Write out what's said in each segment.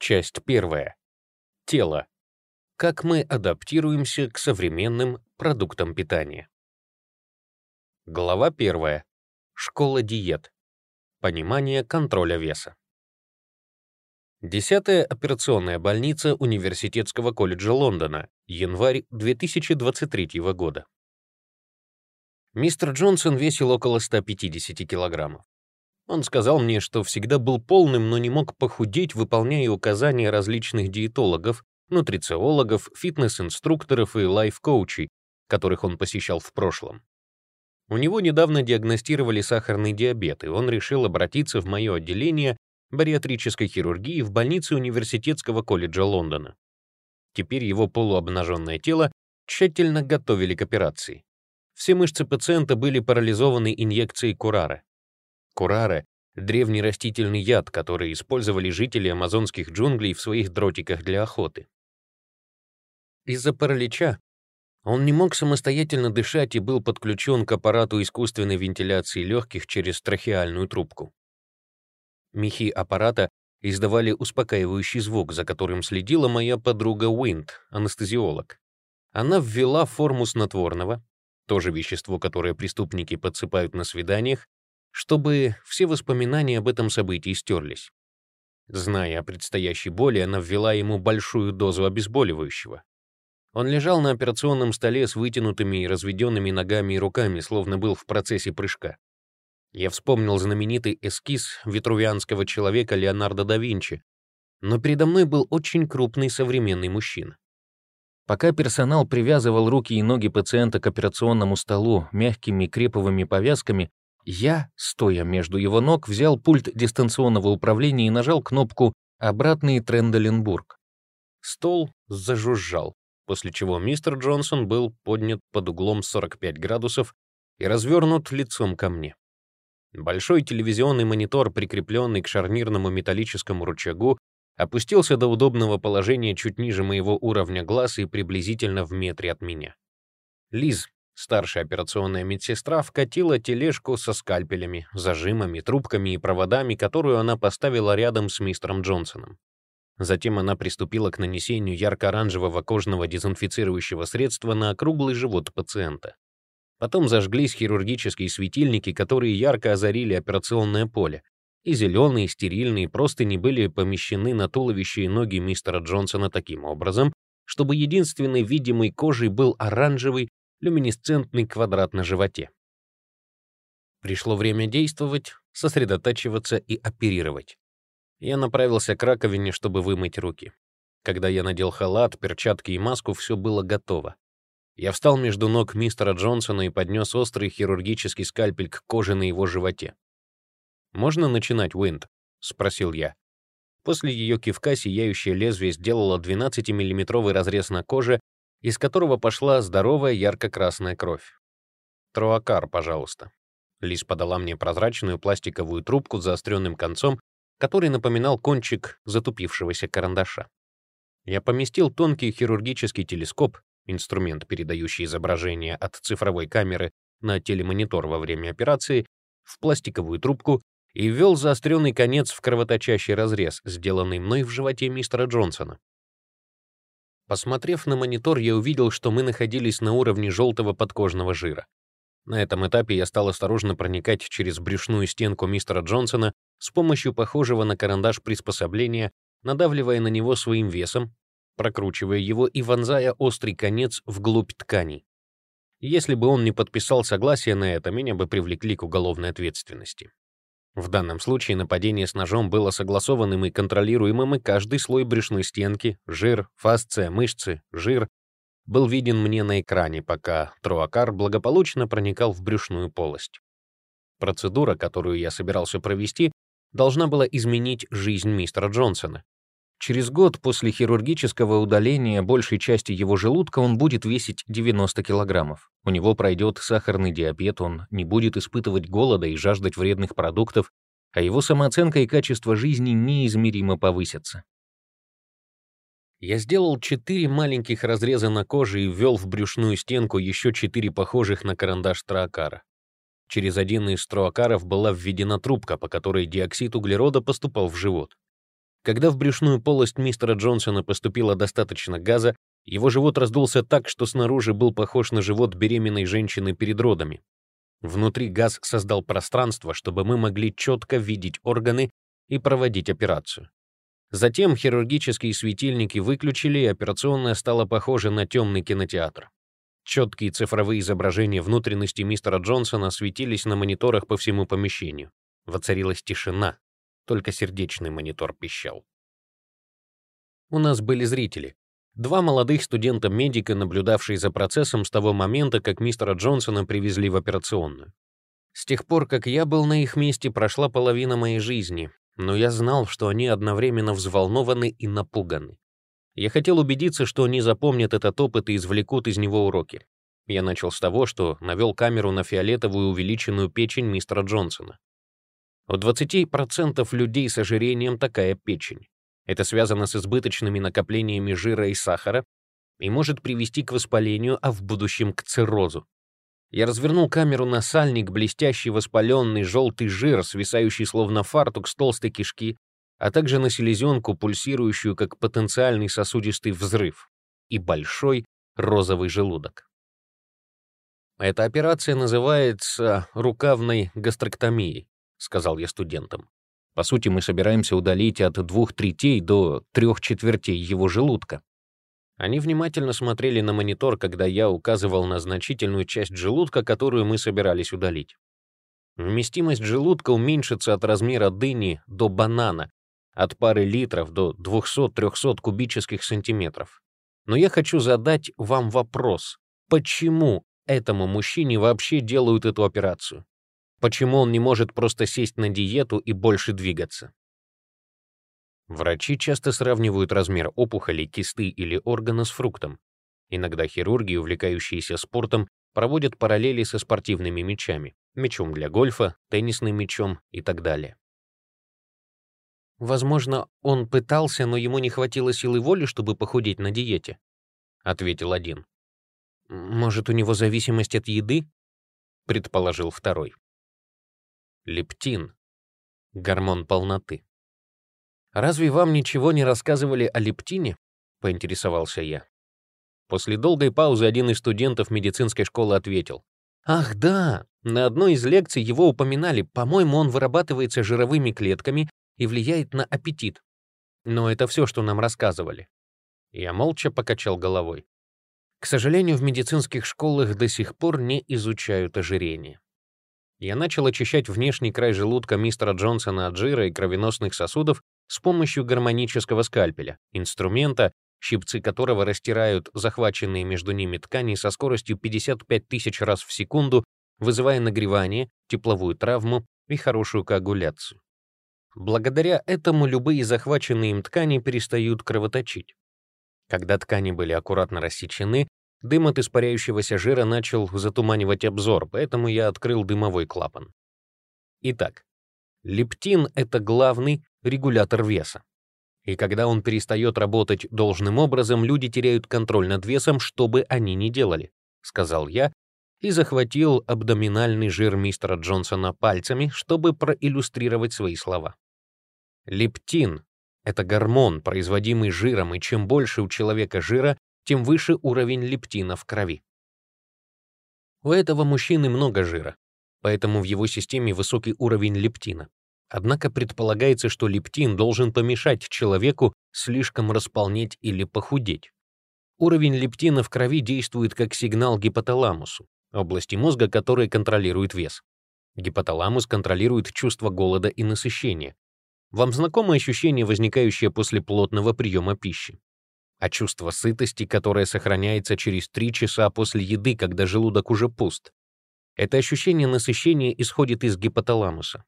Часть первая. Тело. Как мы адаптируемся к современным продуктам питания. Глава первая. Школа диет. Понимание контроля веса. Десятая операционная больница Университетского колледжа Лондона. Январь 2023 года. Мистер Джонсон весил около 150 килограммов. Он сказал мне, что всегда был полным, но не мог похудеть, выполняя указания различных диетологов, нутрициологов, фитнес-инструкторов и лайф-коучей, которых он посещал в прошлом. У него недавно диагностировали сахарный диабет, и он решил обратиться в мое отделение бариатрической хирургии в больнице Университетского колледжа Лондона. Теперь его полуобнаженное тело тщательно готовили к операции. Все мышцы пациента были парализованы инъекцией курара. Курара — древний растительный яд, который использовали жители амазонских джунглей в своих дротиках для охоты. Из-за паралича он не мог самостоятельно дышать и был подключен к аппарату искусственной вентиляции легких через трахеальную трубку. Мехи аппарата издавали успокаивающий звук, за которым следила моя подруга Уинд, анестезиолог. Она ввела форму снотворного, то же вещество, которое преступники подсыпают на свиданиях, чтобы все воспоминания об этом событии стерлись. Зная о предстоящей боли, она ввела ему большую дозу обезболивающего. Он лежал на операционном столе с вытянутыми и разведенными ногами и руками, словно был в процессе прыжка. Я вспомнил знаменитый эскиз витрувианского человека Леонардо да Винчи, но передо мной был очень крупный современный мужчина. Пока персонал привязывал руки и ноги пациента к операционному столу мягкими креповыми повязками, я, стоя между его ног, взял пульт дистанционного управления и нажал кнопку «Обратный Тренделенбург». Стол зажужжал, после чего мистер Джонсон был поднят под углом 45 градусов и развернут лицом ко мне. Большой телевизионный монитор, прикрепленный к шарнирному металлическому рычагу, опустился до удобного положения чуть ниже моего уровня глаз и приблизительно в метре от меня. Лиз, Старшая операционная медсестра вкатила тележку со скальпелями, зажимами, трубками и проводами, которую она поставила рядом с мистером Джонсоном. Затем она приступила к нанесению ярко-оранжевого кожного дезинфицирующего средства на округлый живот пациента. Потом зажглись хирургические светильники, которые ярко озарили операционное поле, и зеленые стерильные простыни были помещены на туловище и ноги мистера Джонсона таким образом, чтобы единственной видимой кожей был оранжевый люминесцентный квадрат на животе. Пришло время действовать, сосредотачиваться и оперировать. Я направился к раковине, чтобы вымыть руки. Когда я надел халат, перчатки и маску, все было готово. Я встал между ног мистера Джонсона и поднес острый хирургический скальпель к коже на его животе. «Можно начинать, Уинд?» — спросил я. После ее кивка сияющее лезвие сделало 12-миллиметровый разрез на коже из которого пошла здоровая ярко-красная кровь. «Троакар, пожалуйста». Лиз подала мне прозрачную пластиковую трубку с заостренным концом, который напоминал кончик затупившегося карандаша. Я поместил тонкий хирургический телескоп, инструмент, передающий изображение от цифровой камеры на телемонитор во время операции, в пластиковую трубку и ввел заостренный конец в кровоточащий разрез, сделанный мной в животе мистера Джонсона. Посмотрев на монитор, я увидел, что мы находились на уровне желтого подкожного жира. На этом этапе я стал осторожно проникать через брюшную стенку мистера Джонсона с помощью похожего на карандаш приспособления, надавливая на него своим весом, прокручивая его и вонзая острый конец вглубь тканей. Если бы он не подписал согласие на это, меня бы привлекли к уголовной ответственности. В данном случае нападение с ножом было согласованным и контролируемым, и каждый слой брюшной стенки, жир, фасция, мышцы, жир был виден мне на экране, пока троакар благополучно проникал в брюшную полость. Процедура, которую я собирался провести, должна была изменить жизнь мистера Джонсона. Через год после хирургического удаления большей части его желудка он будет весить 90 килограммов. У него пройдет сахарный диабет, он не будет испытывать голода и жаждать вредных продуктов, а его самооценка и качество жизни неизмеримо повысятся. Я сделал четыре маленьких разреза на коже и ввел в брюшную стенку еще четыре похожих на карандаш троакара. Через один из троакаров была введена трубка, по которой диоксид углерода поступал в живот. Когда в брюшную полость мистера Джонсона поступило достаточно газа, его живот раздулся так, что снаружи был похож на живот беременной женщины перед родами. Внутри газ создал пространство, чтобы мы могли четко видеть органы и проводить операцию. Затем хирургические светильники выключили, и операционная стала похожа на темный кинотеатр. Четкие цифровые изображения внутренности мистера Джонсона светились на мониторах по всему помещению. Воцарилась тишина, только сердечный монитор пищал. У нас были зрители. Два молодых студента-медика, наблюдавшие за процессом с того момента, как мистера Джонсона привезли в операционную. С тех пор, как я был на их месте, прошла половина моей жизни, но я знал, что они одновременно взволнованы и напуганы. Я хотел убедиться, что они запомнят этот опыт и извлекут из него уроки. Я начал с того, что навел камеру на фиолетовую увеличенную печень мистера Джонсона. У 20% людей с ожирением такая печень. Это связано с избыточными накоплениями жира и сахара и может привести к воспалению, а в будущем к циррозу. Я развернул камеру на сальник, блестящий воспаленный желтый жир, свисающий словно фартук с толстой кишки, а также на селезенку, пульсирующую как потенциальный сосудистый взрыв, и большой розовый желудок. Эта операция называется рукавной гастроктомией, сказал я студентам. По сути, мы собираемся удалить от двух третей до трех четвертей его желудка. Они внимательно смотрели на монитор, когда я указывал на значительную часть желудка, которую мы собирались удалить. Вместимость желудка уменьшится от размера дыни до банана, от пары литров до 200-300 кубических сантиметров. Но я хочу задать вам вопрос. Почему этому мужчине вообще делают эту операцию? Почему он не может просто сесть на диету и больше двигаться? Врачи часто сравнивают размер опухоли, кисты или органа с фруктом. Иногда хирурги, увлекающиеся спортом, проводят параллели со спортивными мячами, мячом для гольфа, теннисным мячом и так далее. «Возможно, он пытался, но ему не хватило силы воли, чтобы похудеть на диете», — ответил один. «Может, у него зависимость от еды?» — предположил второй. Лептин — гормон полноты. «Разве вам ничего не рассказывали о лептине?» — поинтересовался я. После долгой паузы один из студентов медицинской школы ответил. «Ах, да, на одной из лекций его упоминали. По-моему, он вырабатывается жировыми клетками и влияет на аппетит. Но это все, что нам рассказывали». Я молча покачал головой. К сожалению, в медицинских школах до сих пор не изучают ожирение. Я начал очищать внешний край желудка мистера Джонсона от жира и кровеносных сосудов с помощью гармонического скальпеля, инструмента, щипцы которого растирают захваченные между ними ткани со скоростью 55 тысяч раз в секунду, вызывая нагревание, тепловую травму и хорошую коагуляцию. Благодаря этому любые захваченные им ткани перестают кровоточить. Когда ткани были аккуратно рассечены, дым от испаряющегося жира начал затуманивать обзор, поэтому я открыл дымовой клапан. Итак, лептин — это главный регулятор веса. И когда он перестает работать должным образом, люди теряют контроль над весом, что бы они ни делали, сказал я и захватил абдоминальный жир мистера Джонсона пальцами, чтобы проиллюстрировать свои слова. Лептин — это гормон, производимый жиром, и чем больше у человека жира, тем выше уровень лептина в крови. У этого мужчины много жира, поэтому в его системе высокий уровень лептина. Однако предполагается, что лептин должен помешать человеку слишком располнеть или похудеть. Уровень лептина в крови действует как сигнал гипоталамусу, области мозга, которые контролируют вес. Гипоталамус контролирует чувство голода и насыщения. Вам знакомо ощущение, возникающее после плотного приема пищи? А чувство сытости, которое сохраняется через 3 часа после еды, когда желудок уже пуст. Это ощущение насыщения исходит из гипоталамуса.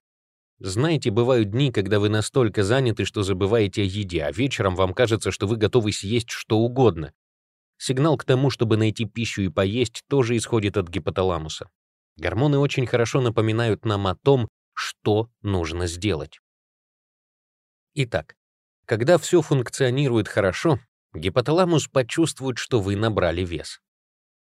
Знаете, бывают дни, когда вы настолько заняты, что забываете о еде, а вечером вам кажется, что вы готовы съесть что угодно. Сигнал к тому, чтобы найти пищу и поесть, тоже исходит от гипоталамуса. Гормоны очень хорошо напоминают нам о том, что нужно сделать. Итак, когда все функционирует хорошо, гипоталамус почувствует, что вы набрали вес.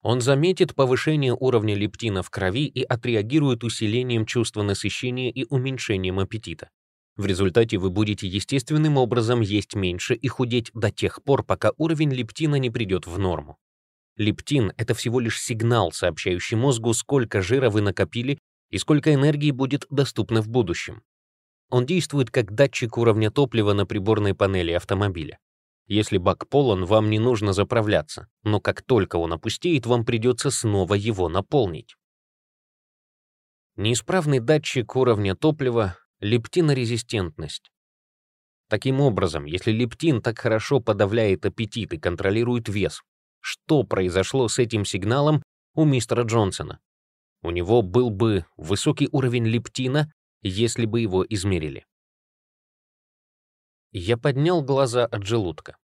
Он заметит повышение уровня лептина в крови и отреагирует усилением чувства насыщения и уменьшением аппетита. В результате вы будете естественным образом есть меньше и худеть до тех пор, пока уровень лептина не придет в норму. Лептин — это всего лишь сигнал, сообщающий мозгу, сколько жира вы накопили и сколько энергии будет доступно в будущем. Он действует как датчик уровня топлива на приборной панели автомобиля. Если бак полон, вам не нужно заправляться, но как только он опустеет, вам придется снова его наполнить. Неисправный датчик уровня топлива — лептинорезистентность. Таким образом, если лептин так хорошо подавляет аппетит и контролирует вес, что произошло с этим сигналом у мистера Джонсона? У него был бы высокий уровень лептина, если бы его измерили. Я поднял глаза от желудка.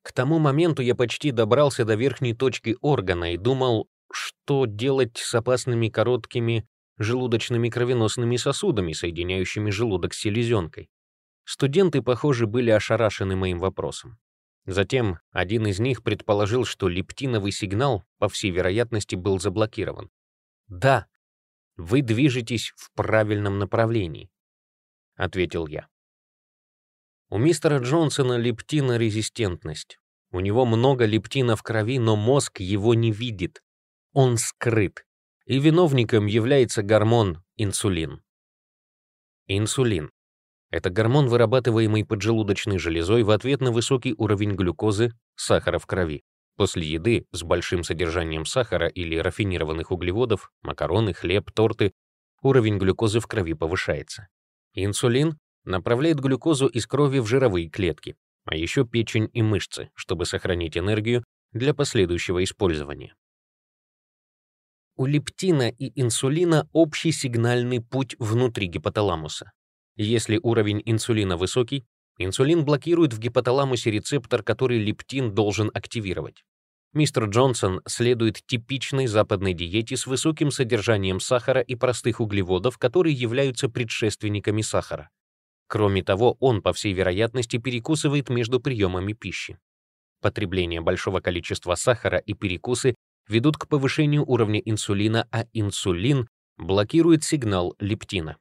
К тому моменту я почти добрался до верхней точки органа и думал, что делать с опасными короткими желудочными кровеносными сосудами, соединяющими желудок с селезенкой. Студенты, похоже, были ошарашены моим вопросом. Затем один из них предположил, что лептиновый сигнал, по всей вероятности, был заблокирован. «Да, вы движетесь в правильном направлении», — ответил я. У мистера Джонсона лептинорезистентность. У него много лептина в крови, но мозг его не видит. Он скрыт. И виновником является гормон инсулин. Инсулин — это гормон, вырабатываемый поджелудочной железой в ответ на высокий уровень глюкозы, сахара в крови. После еды с большим содержанием сахара или рафинированных углеводов, макароны, хлеб, торты, уровень глюкозы в крови повышается. Инсулин направляет глюкозу из крови в жировые клетки, а еще печень и мышцы, чтобы сохранить энергию для последующего использования. У лептина и инсулина общий сигнальный путь внутри гипоталамуса. Если уровень инсулина высокий, Инсулин блокирует в гипоталамусе рецептор, который лептин должен активировать. Мистер Джонсон следует типичной западной диете с высоким содержанием сахара и простых углеводов, которые являются предшественниками сахара. Кроме того, он, по всей вероятности, перекусывает между приемами пищи. Потребление большого количества сахара и перекусы ведут к повышению уровня инсулина, а инсулин блокирует сигнал лептина.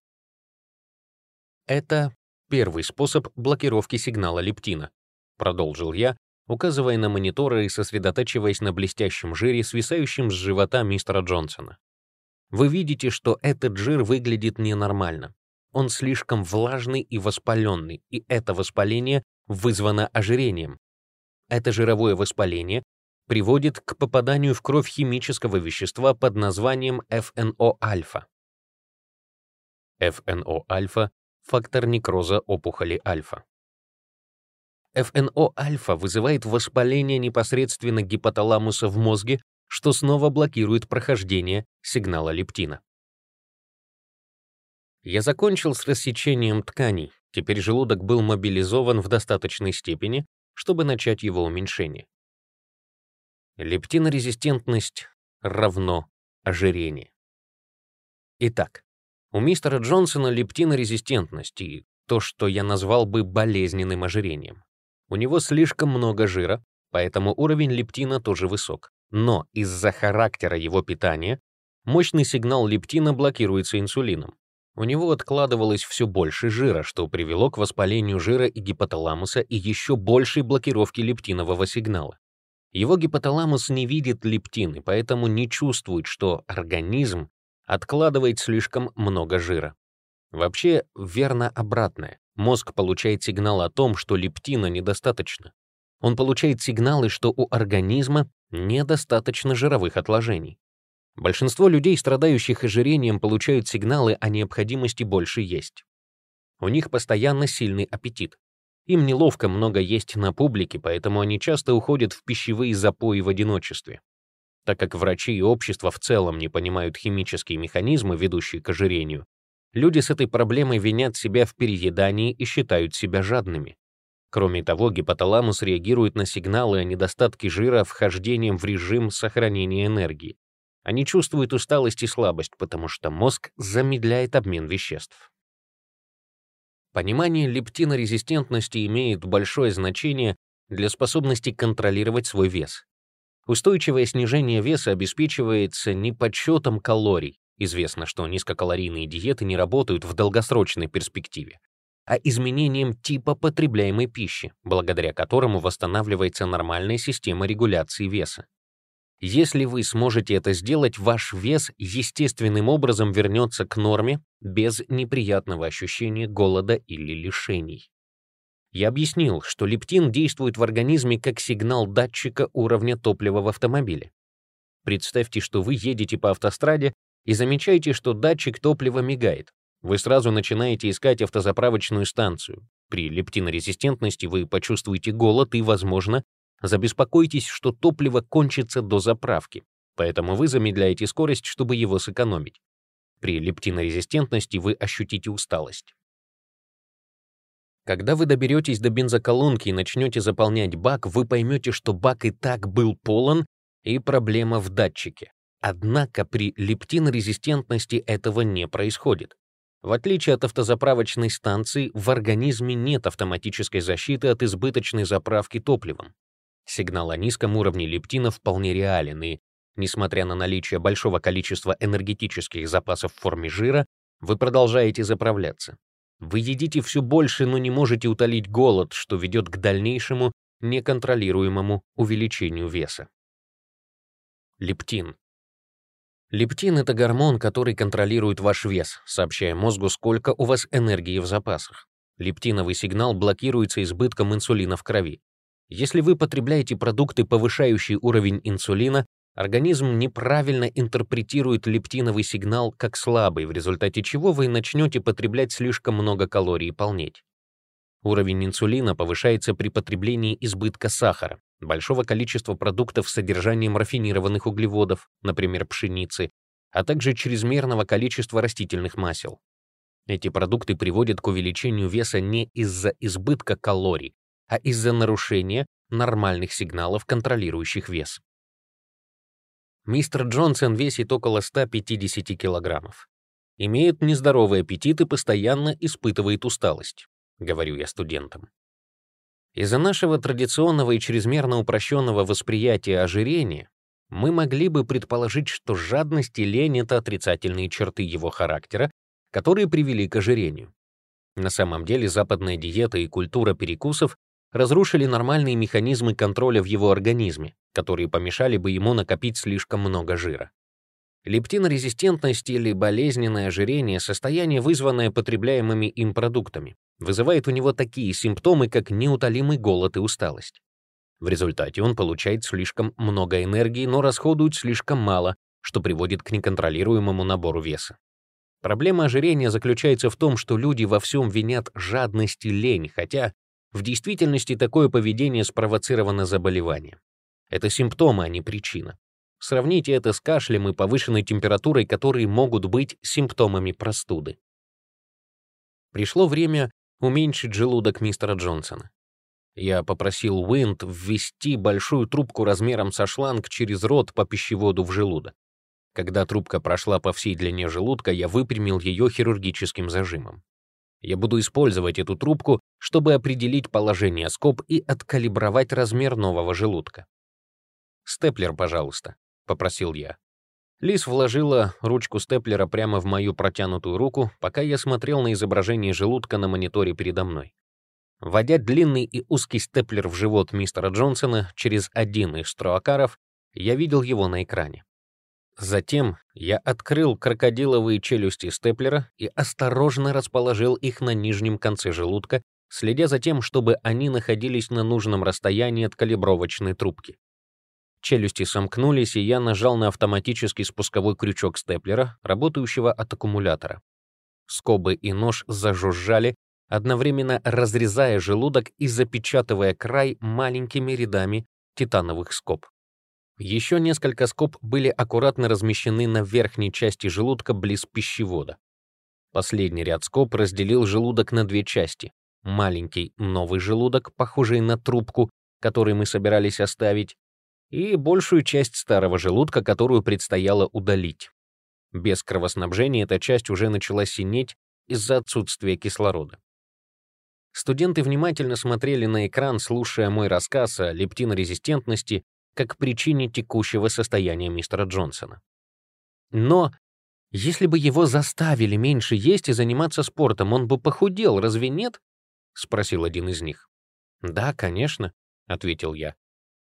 Это Первый способ блокировки сигнала лептина, продолжил я, указывая на мониторы и сосредотачиваясь на блестящем жире, свисающем с живота мистера Джонсона. Вы видите, что этот жир выглядит ненормально. Он слишком влажный и воспаленный, и это воспаление вызвано ожирением. Это жировое воспаление приводит к попаданию в кровь химического вещества под названием ФНО-альфа. ФНО-альфа фактор некроза опухоли альфа. ФНО-альфа вызывает воспаление непосредственно гипоталамуса в мозге, что снова блокирует прохождение сигнала лептина. Я закончил с рассечением тканей, теперь желудок был мобилизован в достаточной степени, чтобы начать его уменьшение. Лептинорезистентность равно ожирение. Итак, у мистера Джонсона лептинорезистентность и то, что я назвал бы болезненным ожирением. У него слишком много жира, поэтому уровень лептина тоже высок. Но из-за характера его питания мощный сигнал лептина блокируется инсулином. У него откладывалось все больше жира, что привело к воспалению жира и гипоталамуса и еще большей блокировке лептинового сигнала. Его гипоталамус не видит лептин и поэтому не чувствует, что организм откладывает слишком много жира. Вообще, верно обратное. Мозг получает сигнал о том, что лептина недостаточно. Он получает сигналы, что у организма недостаточно жировых отложений. Большинство людей, страдающих ожирением, получают сигналы о необходимости больше есть. У них постоянно сильный аппетит. Им неловко много есть на публике, поэтому они часто уходят в пищевые запои в одиночестве. Так как врачи и общество в целом не понимают химические механизмы, ведущие к ожирению, люди с этой проблемой винят себя в переедании и считают себя жадными. Кроме того, гипоталамус реагирует на сигналы о недостатке жира вхождением в режим сохранения энергии. Они чувствуют усталость и слабость, потому что мозг замедляет обмен веществ. Понимание лептинорезистентности имеет большое значение для способности контролировать свой вес. Устойчивое снижение веса обеспечивается не подсчетом калорий. Известно, что низкокалорийные диеты не работают в долгосрочной перспективе. а изменением типа потребляемой пищи, благодаря которому восстанавливается нормальная система регуляции веса. Если вы сможете это сделать, ваш вес естественным образом вернется к норме без неприятного ощущения голода или лишений. Я объяснил, что лептин действует в организме как сигнал датчика уровня топлива в автомобиле. Представьте, что вы едете по автостраде и замечаете, что датчик топлива мигает. Вы сразу начинаете искать автозаправочную станцию. При лептинорезистентности вы почувствуете голод и, возможно, забеспокойтесь, что топливо кончится до заправки, поэтому вы замедляете скорость, чтобы его сэкономить. При лептинорезистентности вы ощутите усталость. Когда вы доберетесь до бензоколонки и начнете заполнять бак, вы поймете, что бак и так был полон, и проблема в датчике. Однако при лептинорезистентности этого не происходит. В отличие от автозаправочной станции, в организме нет автоматической защиты от избыточной заправки топливом. Сигнал о низком уровне лептина вполне реален, и, несмотря на наличие большого количества энергетических запасов в форме жира, вы продолжаете заправляться. Вы едите все больше, но не можете утолить голод, что ведет к дальнейшему неконтролируемому увеличению веса. Лептин. Лептин — это гормон, который контролирует ваш вес, сообщая мозгу, сколько у вас энергии в запасах. Лептиновый сигнал блокируется избытком инсулина в крови. Если вы потребляете продукты, повышающие уровень инсулина, организм неправильно интерпретирует лептиновый сигнал как слабый, в результате чего вы начнете потреблять слишком много калорий и полнеть. Уровень инсулина повышается при потреблении избытка сахара, большого количества продуктов с содержанием рафинированных углеводов, например, пшеницы, а также чрезмерного количества растительных масел. Эти продукты приводят к увеличению веса не из-за избытка калорий, а из-за нарушения нормальных сигналов, контролирующих вес. Мистер Джонсон весит около 150 килограммов. Имеет нездоровый аппетит и постоянно испытывает усталость, говорю я студентам. Из-за нашего традиционного и чрезмерно упрощенного восприятия ожирения мы могли бы предположить, что жадность и лень — это отрицательные черты его характера, которые привели к ожирению. На самом деле западная диета и культура перекусов разрушили нормальные механизмы контроля в его организме, которые помешали бы ему накопить слишком много жира. Лептинорезистентность или болезненное ожирение — состояние, вызванное потребляемыми им продуктами, вызывает у него такие симптомы, как неутолимый голод и усталость. В результате он получает слишком много энергии, но расходует слишком мало, что приводит к неконтролируемому набору веса. Проблема ожирения заключается в том, что люди во всем винят жадность и лень, хотя в действительности такое поведение спровоцировано заболеванием. Это симптомы, а не причина. Сравните это с кашлем и повышенной температурой, которые могут быть симптомами простуды. Пришло время уменьшить желудок мистера Джонсона. Я попросил Уинд ввести большую трубку размером со шланг через рот по пищеводу в желудок. Когда трубка прошла по всей длине желудка, я выпрямил ее хирургическим зажимом. Я буду использовать эту трубку, чтобы определить положение скоб и откалибровать размер нового желудка. «Степлер, пожалуйста», — попросил я. Лис вложила ручку степлера прямо в мою протянутую руку, пока я смотрел на изображение желудка на мониторе передо мной. Вводя длинный и узкий степлер в живот мистера Джонсона через один из строакаров, я видел его на экране. Затем я открыл крокодиловые челюсти степлера и осторожно расположил их на нижнем конце желудка, следя за тем, чтобы они находились на нужном расстоянии от калибровочной трубки. Челюсти сомкнулись, и я нажал на автоматический спусковой крючок степлера, работающего от аккумулятора. Скобы и нож зажужжали, одновременно разрезая желудок и запечатывая край маленькими рядами титановых скоб. Еще несколько скоб были аккуратно размещены на верхней части желудка близ пищевода. Последний ряд скоб разделил желудок на две части. Маленький новый желудок, похожий на трубку, который мы собирались оставить, и большую часть старого желудка, которую предстояло удалить. Без кровоснабжения эта часть уже начала синеть из-за отсутствия кислорода. Студенты внимательно смотрели на экран, слушая мой рассказ о лептинорезистентности как причине текущего состояния мистера Джонсона. Но Если бы его заставили меньше есть и заниматься спортом, он бы похудел, разве нет? Спросил один из них. Да, конечно, ответил я.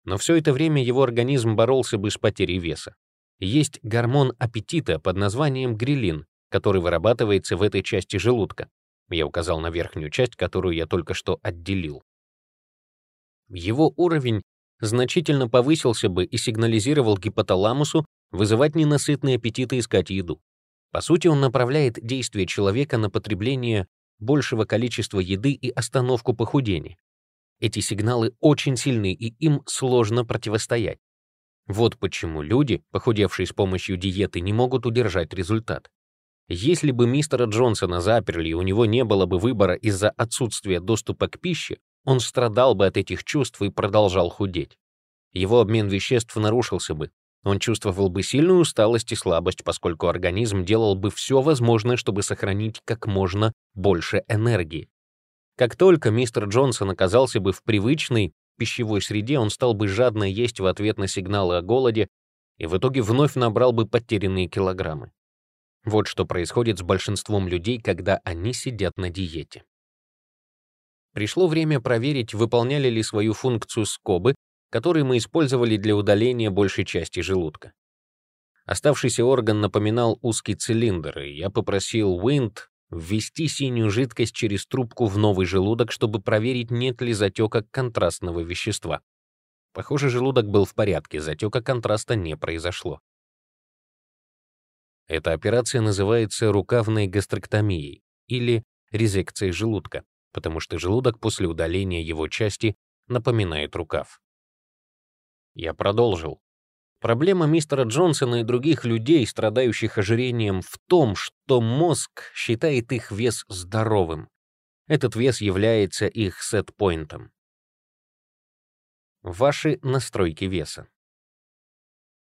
Но все это время его организм боролся бы с потерей веса. Есть гормон аппетита под названием грилин, который вырабатывается в этой части желудка. Я указал на верхнюю часть, которую я только что отделил. Его уровень значительно повысился бы и сигнализировал гипоталамусу вызывать ненасытный аппетит и искать еду. По сути, он направляет действие человека на потребление большего количества еды и остановку похудения. Эти сигналы очень сильны, и им сложно противостоять. Вот почему люди, похудевшие с помощью диеты, не могут удержать результат. Если бы мистера Джонсона заперли, и у него не было бы выбора из-за отсутствия доступа к пище, он страдал бы от этих чувств и продолжал худеть. Его обмен веществ нарушился бы. Он чувствовал бы сильную усталость и слабость, поскольку организм делал бы все возможное, чтобы сохранить как можно больше энергии. Как только мистер Джонсон оказался бы в привычной пищевой среде, он стал бы жадно есть в ответ на сигналы о голоде и в итоге вновь набрал бы потерянные килограммы. Вот что происходит с большинством людей, когда они сидят на диете. Пришло время проверить, выполняли ли свою функцию скобы, которые мы использовали для удаления большей части желудка. Оставшийся орган напоминал узкий цилиндр, и я попросил Уинд ввести синюю жидкость через трубку в новый желудок, чтобы проверить, нет ли затека контрастного вещества. Похоже, желудок был в порядке, затека контраста не произошло. Эта операция называется рукавной гастроктомией или резекцией желудка, потому что желудок после удаления его части напоминает рукав. Я продолжил. Проблема мистера Джонсона и других людей, страдающих ожирением, в том, что мозг считает их вес здоровым. Этот вес является их сетпоинтом. Ваши настройки веса.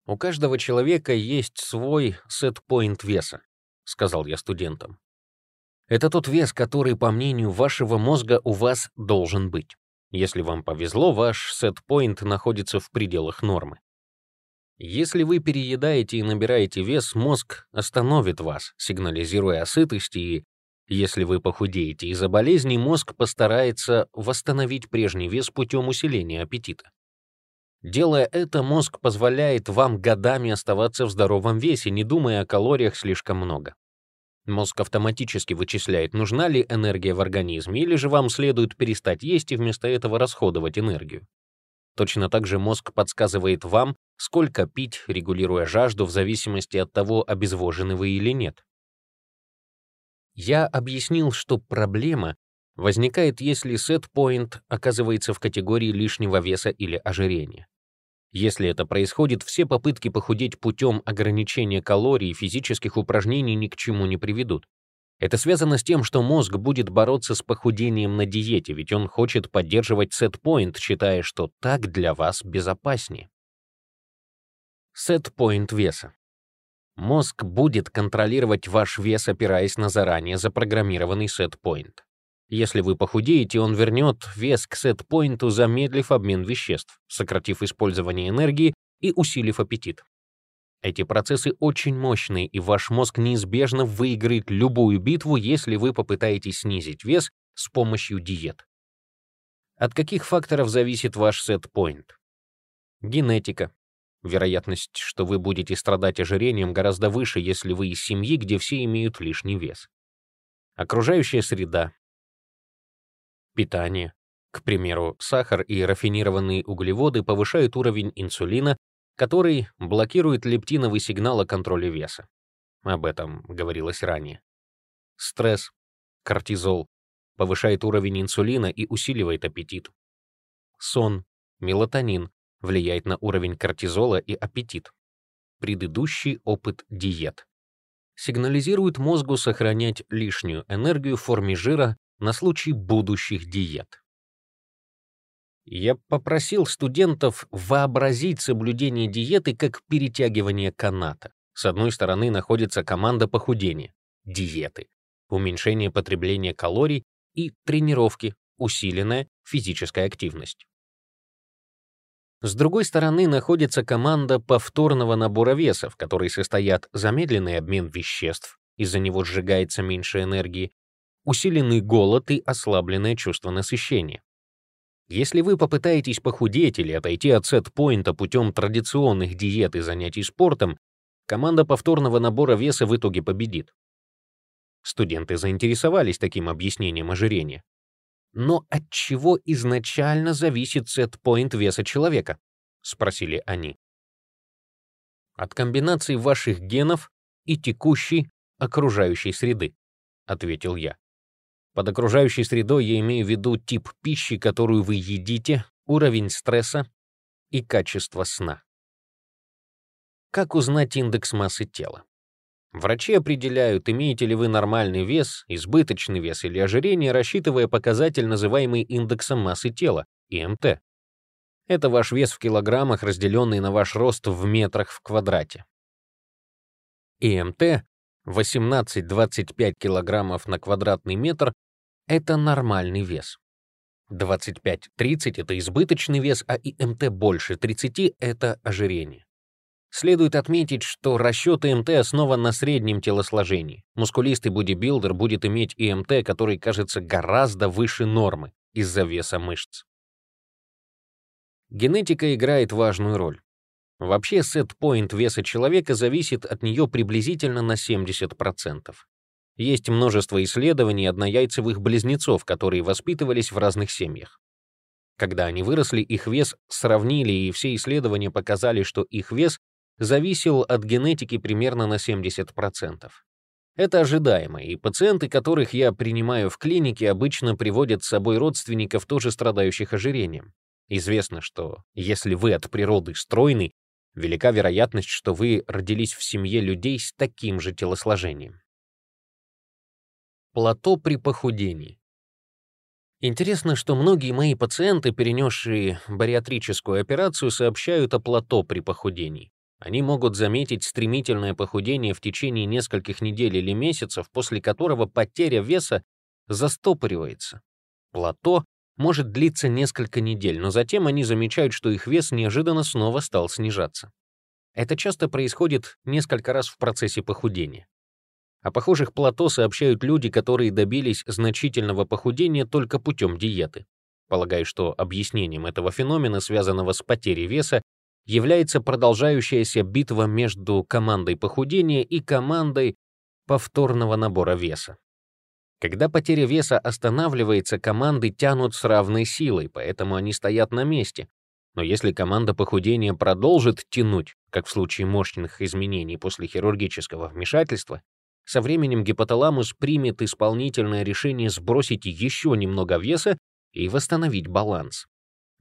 У каждого человека есть свой сетпоинт веса, сказал я студентам. Это тот вес, который, по мнению вашего мозга, у вас должен быть. Если вам повезло, ваш сетпоинт находится в пределах нормы. Если вы переедаете и набираете вес, мозг остановит вас, сигнализируя о сытости, и если вы похудеете из-за болезни, мозг постарается восстановить прежний вес путем усиления аппетита. Делая это, мозг позволяет вам годами оставаться в здоровом весе, не думая о калориях слишком много. Мозг автоматически вычисляет, нужна ли энергия в организме, или же вам следует перестать есть и вместо этого расходовать энергию. Точно так же мозг подсказывает вам, сколько пить, регулируя жажду в зависимости от того, обезвожены вы или нет. Я объяснил, что проблема возникает, если сет-поинт оказывается в категории лишнего веса или ожирения. Если это происходит, все попытки похудеть путем ограничения калорий и физических упражнений ни к чему не приведут. Это связано с тем, что мозг будет бороться с похудением на диете, ведь он хочет поддерживать сет-поинт, считая, что так для вас безопаснее. Сет-поинт веса. Мозг будет контролировать ваш вес, опираясь на заранее запрограммированный сет-поинт. Если вы похудеете, он вернет вес к сет-поинту, замедлив обмен веществ, сократив использование энергии и усилив аппетит. Эти процессы очень мощные, и ваш мозг неизбежно выиграет любую битву, если вы попытаетесь снизить вес с помощью диет. От каких факторов зависит ваш сет-поинт? Генетика. Вероятность, что вы будете страдать ожирением, гораздо выше, если вы из семьи, где все имеют лишний вес. Окружающая среда, питание. К примеру, сахар и рафинированные углеводы повышают уровень инсулина, который блокирует лептиновый сигнал о контроле веса. Об этом говорилось ранее. Стресс, кортизол, повышает уровень инсулина и усиливает аппетит. Сон, мелатонин, влияет на уровень кортизола и аппетит. Предыдущий опыт диет сигнализирует мозгу сохранять лишнюю энергию в форме жира на случай будущих диет. Я попросил студентов вообразить соблюдение диеты как перетягивание каната. С одной стороны находится команда похудения, диеты, уменьшение потребления калорий и тренировки, усиленная физическая активность. С другой стороны находится команда повторного набора веса, в которой состоят замедленный обмен веществ, из-за него сжигается меньше энергии, усиленный голод и ослабленное чувство насыщения. Если вы попытаетесь похудеть или отойти от сет-поинта путем традиционных диет и занятий спортом, команда повторного набора веса в итоге победит. Студенты заинтересовались таким объяснением ожирения. Но от чего изначально зависит сет-поинт веса человека? спросили они. От комбинации ваших генов и текущей окружающей среды, ответил я. Под окружающей средой я имею в виду тип пищи, которую вы едите, уровень стресса и качество сна. Как узнать индекс массы тела? Врачи определяют, имеете ли вы нормальный вес, избыточный вес или ожирение, рассчитывая показатель, называемый индексом массы тела, ИМТ. Это ваш вес в килограммах, разделенный на ваш рост в метрах в квадрате. ИМТ 18-25 килограммов на квадратный метр — это нормальный вес. 25-30 — это избыточный вес, а ИМТ больше 30 — это ожирение. Следует отметить, что расчет ИМТ основан на среднем телосложении. Мускулистый бодибилдер будет иметь ИМТ, который кажется гораздо выше нормы из-за веса мышц. Генетика играет важную роль. Вообще, сет-поинт веса человека зависит от нее приблизительно на 70%. Есть множество исследований однояйцевых близнецов, которые воспитывались в разных семьях. Когда они выросли, их вес сравнили, и все исследования показали, что их вес зависел от генетики примерно на 70%. Это ожидаемо, и пациенты, которых я принимаю в клинике, обычно приводят с собой родственников, тоже страдающих ожирением. Известно, что если вы от природы стройный, велика вероятность, что вы родились в семье людей с таким же телосложением. Плато при похудении. Интересно, что многие мои пациенты, перенесшие бариатрическую операцию, сообщают о плато при похудении. Они могут заметить стремительное похудение в течение нескольких недель или месяцев, после которого потеря веса застопоривается. Плато может длиться несколько недель, но затем они замечают, что их вес неожиданно снова стал снижаться. Это часто происходит несколько раз в процессе похудения. О похожих плато сообщают люди, которые добились значительного похудения только путем диеты. Полагаю, что объяснением этого феномена, связанного с потерей веса, является продолжающаяся битва между командой похудения и командой повторного набора веса. Когда потеря веса останавливается, команды тянут с равной силой, поэтому они стоят на месте. Но если команда похудения продолжит тянуть, как в случае мощных изменений после хирургического вмешательства, со временем гипоталамус примет исполнительное решение сбросить еще немного веса и восстановить баланс.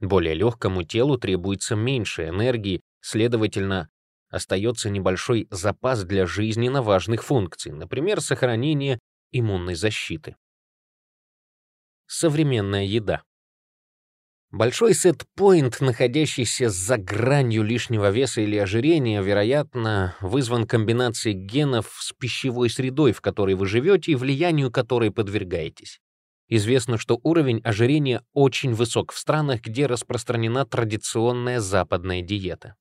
Более легкому телу требуется меньше энергии, следовательно, остается небольшой запас для жизненно важных функций, например, сохранение иммунной защиты. Современная еда. Большой сет-поинт, находящийся за гранью лишнего веса или ожирения, вероятно, вызван комбинацией генов с пищевой средой, в которой вы живете и влиянию которой подвергаетесь. Известно, что уровень ожирения очень высок в странах, где распространена традиционная западная диета.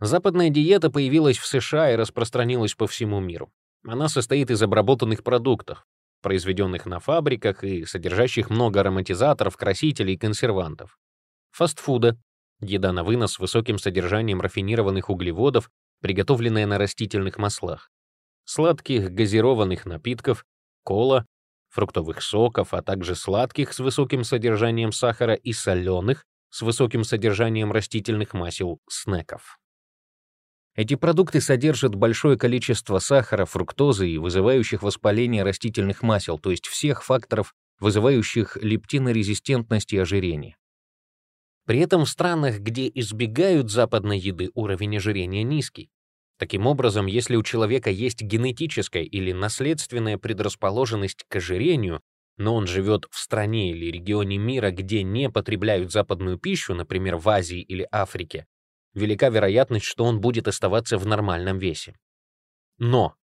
Западная диета появилась в США и распространилась по всему миру. Она состоит из обработанных продуктов, произведенных на фабриках и содержащих много ароматизаторов, красителей и консервантов. Фастфуда, еда на вынос с высоким содержанием рафинированных углеводов, приготовленная на растительных маслах, сладких газированных напитков, кола, фруктовых соков, а также сладких с высоким содержанием сахара и соленых с высоким содержанием растительных масел снеков. Эти продукты содержат большое количество сахара, фруктозы и вызывающих воспаление растительных масел, то есть всех факторов, вызывающих лептинорезистентность и ожирение. При этом в странах, где избегают западной еды, уровень ожирения низкий. Таким образом, если у человека есть генетическая или наследственная предрасположенность к ожирению, но он живет в стране или регионе мира, где не потребляют западную пищу, например, в Азии или Африке, велика вероятность, что он будет оставаться в нормальном весе. Но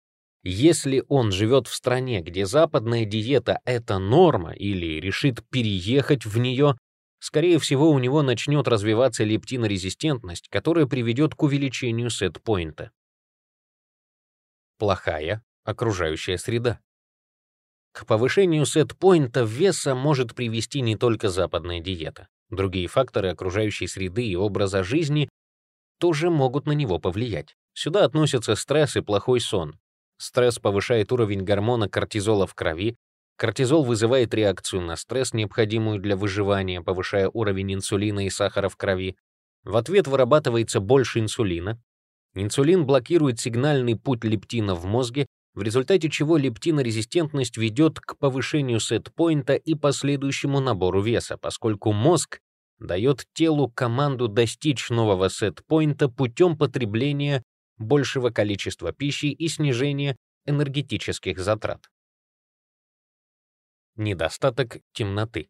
если он живет в стране, где западная диета — это норма, или решит переехать в нее, скорее всего, у него начнет развиваться лептинорезистентность, которая приведет к увеличению сет-поинта. Плохая окружающая среда. К повышению сет-поинта веса может привести не только западная диета. Другие факторы окружающей среды и образа жизни тоже могут на него повлиять. Сюда относятся стресс и плохой сон. Стресс повышает уровень гормона кортизола в крови, Кортизол вызывает реакцию на стресс, необходимую для выживания, повышая уровень инсулина и сахара в крови. В ответ вырабатывается больше инсулина. Инсулин блокирует сигнальный путь лептина в мозге, в результате чего лептинорезистентность ведет к повышению сет-поинта и последующему набору веса, поскольку мозг дает телу команду достичь нового сет-поинта путем потребления большего количества пищи и снижения энергетических затрат. Недостаток темноты.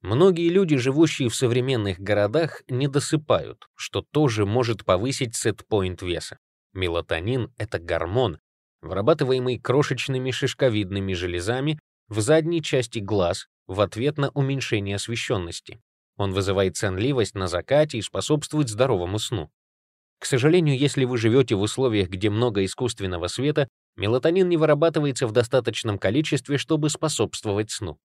Многие люди, живущие в современных городах, не досыпают, что тоже может повысить сет-поинт веса. Мелатонин — это гормон, вырабатываемый крошечными шишковидными железами в задней части глаз в ответ на уменьшение освещенности. Он вызывает сонливость на закате и способствует здоровому сну. К сожалению, если вы живете в условиях, где много искусственного света, Мелатонин не вырабатывается в достаточном количестве, чтобы способствовать сну.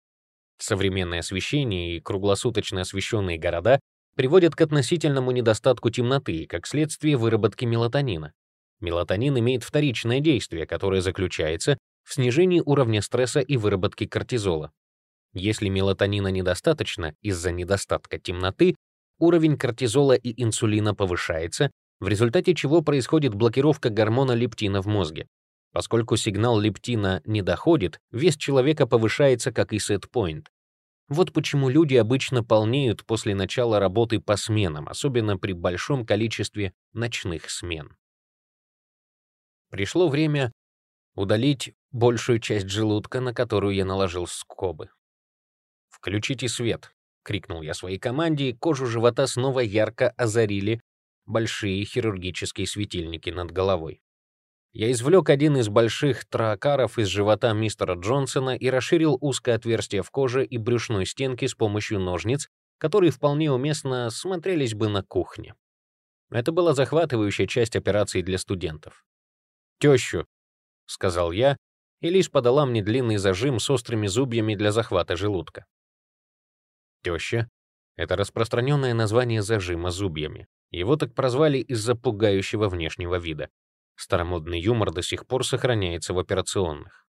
Современное освещение и круглосуточно освещенные города приводят к относительному недостатку темноты и, как следствие, выработки мелатонина. Мелатонин имеет вторичное действие, которое заключается в снижении уровня стресса и выработки кортизола. Если мелатонина недостаточно из-за недостатка темноты, уровень кортизола и инсулина повышается, в результате чего происходит блокировка гормона лептина в мозге. Поскольку сигнал лептина не доходит, вес человека повышается, как и сет-поинт. Вот почему люди обычно полнеют после начала работы по сменам, особенно при большом количестве ночных смен. Пришло время удалить большую часть желудка, на которую я наложил скобы. «Включите свет!» — крикнул я своей команде, и кожу живота снова ярко озарили большие хирургические светильники над головой. Я извлек один из больших троакаров из живота мистера Джонсона и расширил узкое отверстие в коже и брюшной стенке с помощью ножниц, которые вполне уместно смотрелись бы на кухне. Это была захватывающая часть операции для студентов. «Тещу», — сказал я, и лишь подала мне длинный зажим с острыми зубьями для захвата желудка. Теща — это распространенное название зажима зубьями. Его так прозвали из-за пугающего внешнего вида. Старомодный юмор до сих пор сохраняется в операционных.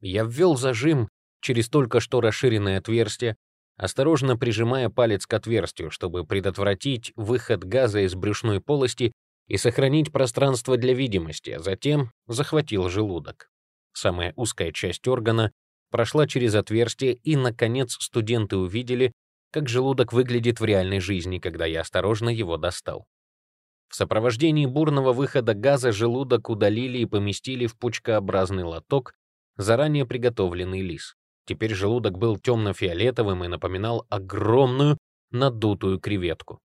Я ввел зажим через только что расширенное отверстие, осторожно прижимая палец к отверстию, чтобы предотвратить выход газа из брюшной полости и сохранить пространство для видимости, а затем захватил желудок. Самая узкая часть органа прошла через отверстие, и, наконец, студенты увидели, как желудок выглядит в реальной жизни, когда я осторожно его достал. В сопровождении бурного выхода газа желудок удалили и поместили в пучкообразный лоток, заранее приготовленный лис. Теперь желудок был темно-фиолетовым и напоминал огромную надутую креветку.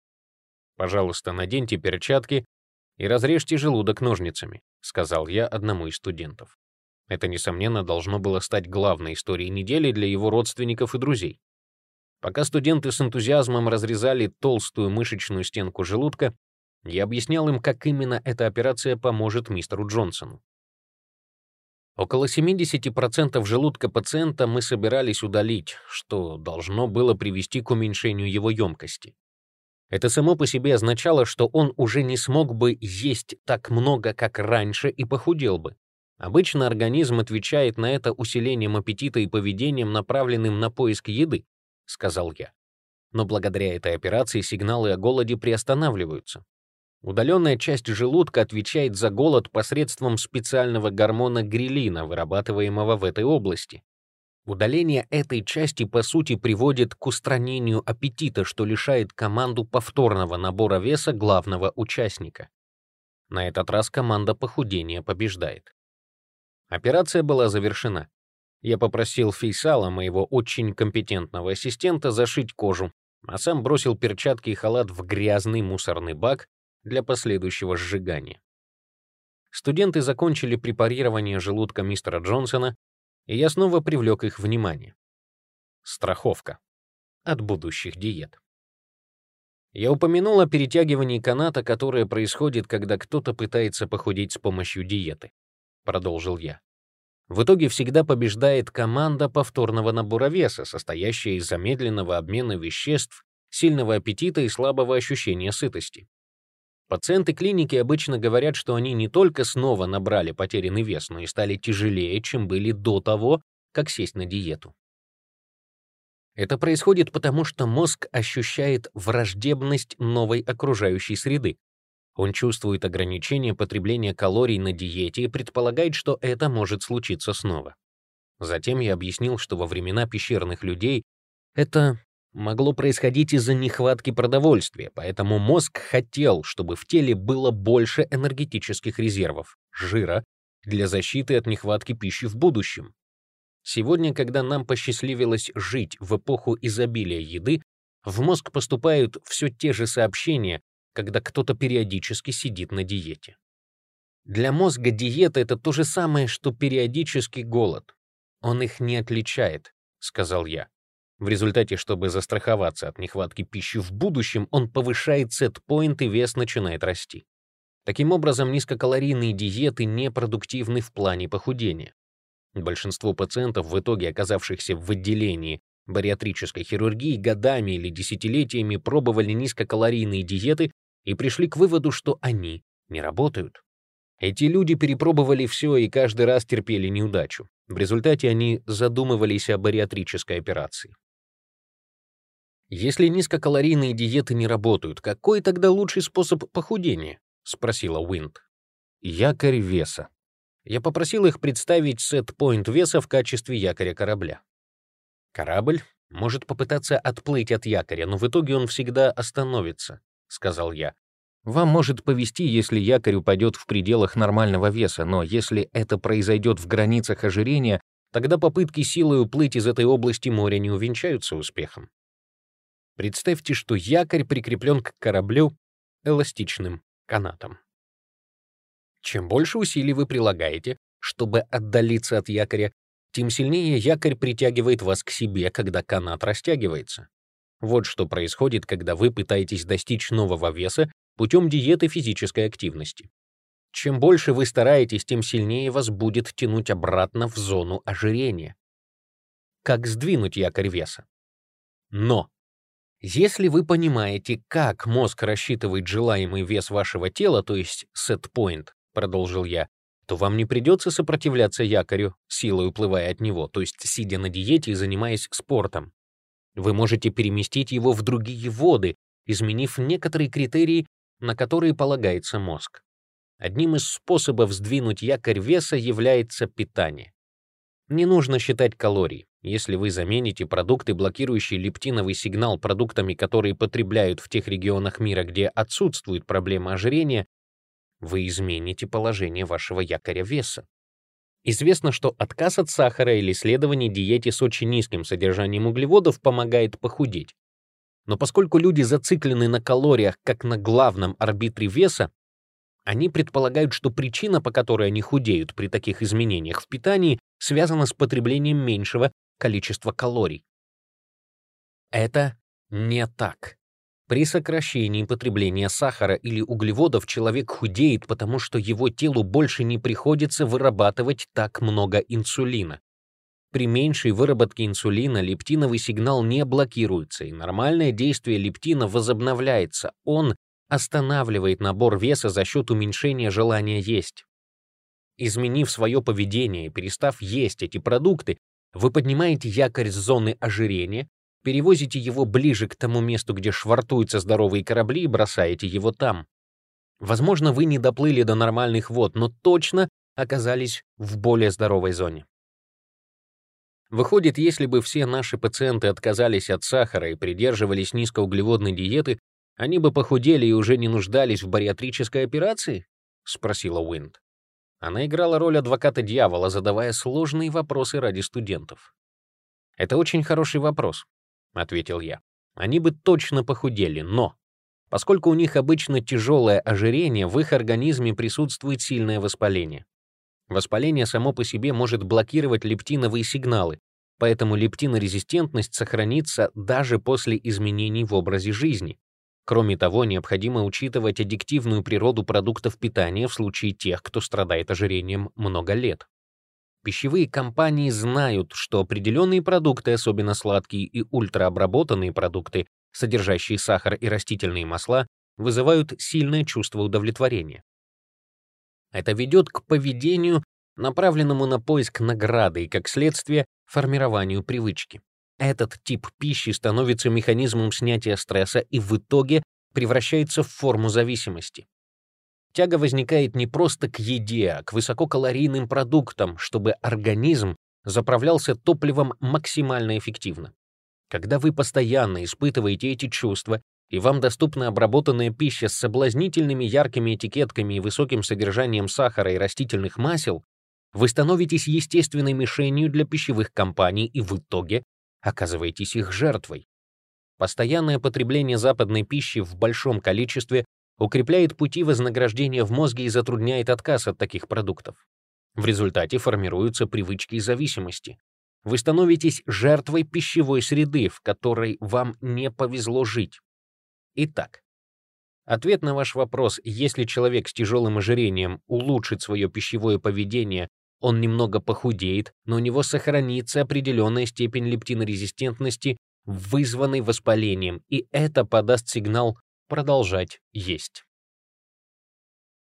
«Пожалуйста, наденьте перчатки и разрежьте желудок ножницами», сказал я одному из студентов. Это, несомненно, должно было стать главной историей недели для его родственников и друзей. Пока студенты с энтузиазмом разрезали толстую мышечную стенку желудка, я объяснял им, как именно эта операция поможет мистеру Джонсону. Около 70% желудка пациента мы собирались удалить, что должно было привести к уменьшению его емкости. Это само по себе означало, что он уже не смог бы есть так много, как раньше, и похудел бы. Обычно организм отвечает на это усилением аппетита и поведением, направленным на поиск еды, сказал я. Но благодаря этой операции сигналы о голоде приостанавливаются. Удаленная часть желудка отвечает за голод посредством специального гормона грилина, вырабатываемого в этой области. Удаление этой части, по сути, приводит к устранению аппетита, что лишает команду повторного набора веса главного участника. На этот раз команда похудения побеждает. Операция была завершена. Я попросил Фейсала, моего очень компетентного ассистента, зашить кожу, а сам бросил перчатки и халат в грязный мусорный бак, для последующего сжигания. Студенты закончили препарирование желудка мистера Джонсона, и я снова привлек их внимание. Страховка. от будущих диет. Я упомянул о перетягивании каната, которое происходит, когда кто-то пытается похудеть с помощью диеты. Продолжил я. В итоге всегда побеждает команда повторного набора веса, состоящая из замедленного обмена веществ, сильного аппетита и слабого ощущения сытости. Пациенты клиники обычно говорят, что они не только снова набрали потерянный вес, но и стали тяжелее, чем были до того, как сесть на диету. Это происходит потому, что мозг ощущает враждебность новой окружающей среды. Он чувствует ограничение потребления калорий на диете и предполагает, что это может случиться снова. Затем я объяснил, что во времена пещерных людей это могло происходить из-за нехватки продовольствия, поэтому мозг хотел, чтобы в теле было больше энергетических резервов, жира, для защиты от нехватки пищи в будущем. Сегодня, когда нам посчастливилось жить в эпоху изобилия еды, в мозг поступают все те же сообщения, когда кто-то периодически сидит на диете. Для мозга диета — это то же самое, что периодический голод. Он их не отличает, — сказал я. В результате, чтобы застраховаться от нехватки пищи в будущем, он повышает сет-поинт и вес начинает расти. Таким образом, низкокалорийные диеты непродуктивны в плане похудения. Большинство пациентов, в итоге оказавшихся в отделении бариатрической хирургии, годами или десятилетиями пробовали низкокалорийные диеты и пришли к выводу, что они не работают. Эти люди перепробовали все и каждый раз терпели неудачу. В результате они задумывались о бариатрической операции. «Если низкокалорийные диеты не работают, какой тогда лучший способ похудения?» — спросила Уинд. «Якорь веса», я попросил их представить сет-поинт веса в качестве якоря корабля. «Корабль может попытаться отплыть от якоря, но в итоге он всегда остановится», — сказал я. «Вам может повести, если якорь упадет в пределах нормального веса, но если это произойдет в границах ожирения, тогда попытки силой уплыть из этой области моря не увенчаются успехом. Представьте, что якорь прикреплен к кораблю эластичным канатом. Чем больше усилий вы прилагаете, чтобы отдалиться от якоря, тем сильнее якорь притягивает вас к себе, когда канат растягивается. Вот что происходит, когда вы пытаетесь достичь нового веса путем диеты физической активности. Чем больше вы стараетесь, тем сильнее вас будет тянуть обратно в зону ожирения. Как сдвинуть якорь веса? Но если вы понимаете, как мозг рассчитывает желаемый вес вашего тела, то есть set point, — продолжил я, то вам не придется сопротивляться якорю, силой уплывая от него, то есть сидя на диете и занимаясь спортом. Вы можете переместить его в другие воды, изменив некоторые критерии, на которые полагается мозг. Одним из способов сдвинуть якорь веса является питание. Не нужно считать калорий. Если вы замените продукты, блокирующие лептиновый сигнал, продуктами, которые потребляют в тех регионах мира, где отсутствует проблема ожирения, вы измените положение вашего якоря веса. Известно, что отказ от сахара или следование диете с очень низким содержанием углеводов помогает похудеть. Но поскольку люди зациклены на калориях как на главном арбитре веса, они предполагают, что причина, по которой они худеют при таких изменениях в питании, связана с потреблением меньшего количества калорий. Это не так. При сокращении потребления сахара или углеводов человек худеет, потому что его телу больше не приходится вырабатывать так много инсулина. При меньшей выработке инсулина лептиновый сигнал не блокируется, и нормальное действие лептина возобновляется. Он останавливает набор веса за счет уменьшения желания есть. Изменив свое поведение и перестав есть эти продукты, вы поднимаете якорь с зоны ожирения, перевозите его ближе к тому месту, где швартуются здоровые корабли, и бросаете его там. Возможно, вы не доплыли до нормальных вод, но точно оказались в более здоровой зоне. Выходит, если бы все наши пациенты отказались от сахара и придерживались низкоуглеводной диеты, они бы похудели и уже не нуждались в бариатрической операции? спросила Уинд. Она играла роль адвоката дьявола, задавая сложные вопросы ради студентов. Это очень хороший вопрос, — ответил я. «Они бы точно похудели, но...» Поскольку у них обычно тяжелое ожирение, в их организме присутствует сильное воспаление. Воспаление само по себе может блокировать лептиновые сигналы, поэтому лептинорезистентность сохранится даже после изменений в образе жизни. Кроме того, необходимо учитывать аддиктивную природу продуктов питания в случае тех, кто страдает ожирением много лет. Пищевые компании знают, что определенные продукты, особенно сладкие и ультраобработанные продукты, содержащие сахар и растительные масла, вызывают сильное чувство удовлетворения. Это ведет к поведению, направленному на поиск награды и, как следствие, формированию привычки. Этот тип пищи становится механизмом снятия стресса и в итоге превращается в форму зависимости. Тяга возникает не просто к еде, а к высококалорийным продуктам, чтобы организм заправлялся топливом максимально эффективно. Когда вы постоянно испытываете эти чувства, и вам доступна обработанная пища с соблазнительными яркими этикетками и высоким содержанием сахара и растительных масел, вы становитесь естественной мишенью для пищевых компаний и в итоге оказываетесь их жертвой. Постоянное потребление западной пищи в большом количестве укрепляет пути вознаграждения в мозге и затрудняет отказ от таких продуктов. В результате формируются привычки и зависимости. Вы становитесь жертвой пищевой среды, в которой вам не повезло жить. Итак, ответ на ваш вопрос, если человек с тяжелым ожирением улучшит свое пищевое поведение он немного похудеет, но у него сохранится определенная степень лептинорезистентности, вызванной воспалением, и это подаст сигнал продолжать есть.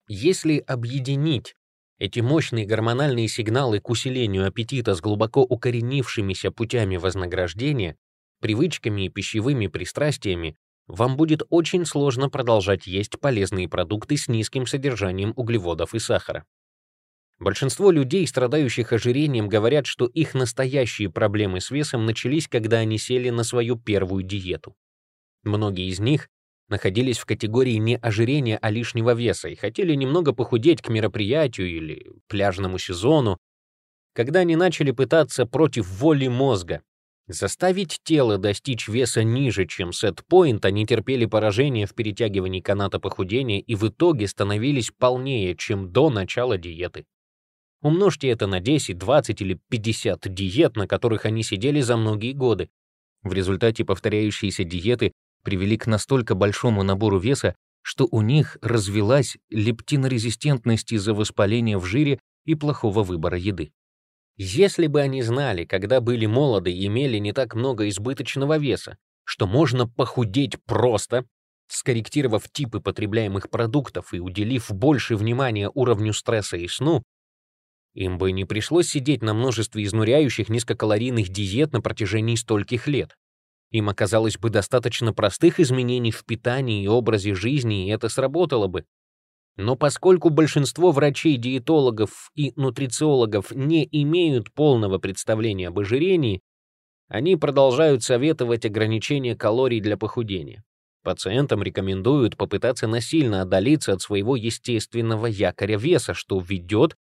Если объединить эти мощные гормональные сигналы к усилению аппетита с глубоко укоренившимися путями вознаграждения, привычками и пищевыми пристрастиями, вам будет очень сложно продолжать есть полезные продукты с низким содержанием углеводов и сахара. Большинство людей, страдающих ожирением, говорят, что их настоящие проблемы с весом начались, когда они сели на свою первую диету. Многие из них находились в категории не ожирения, а лишнего веса и хотели немного похудеть к мероприятию или пляжному сезону. Когда они начали пытаться против воли мозга заставить тело достичь веса ниже, чем сет-поинт, они терпели поражение в перетягивании каната похудения и в итоге становились полнее, чем до начала диеты. Умножьте это на 10, 20 или 50 диет, на которых они сидели за многие годы. В результате повторяющиеся диеты привели к настолько большому набору веса, что у них развилась лептинорезистентность из-за воспаления в жире и плохого выбора еды. Если бы они знали, когда были молоды и имели не так много избыточного веса, что можно похудеть просто, скорректировав типы потребляемых продуктов и уделив больше внимания уровню стресса и сну, им бы не пришлось сидеть на множестве изнуряющих низкокалорийных диет на протяжении стольких лет. Им оказалось бы достаточно простых изменений в питании и образе жизни, и это сработало бы. Но поскольку большинство врачей-диетологов и нутрициологов не имеют полного представления об ожирении, они продолжают советовать ограничение калорий для похудения. Пациентам рекомендуют попытаться насильно отдалиться от своего естественного якоря веса, что ведет